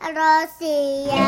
Rosia.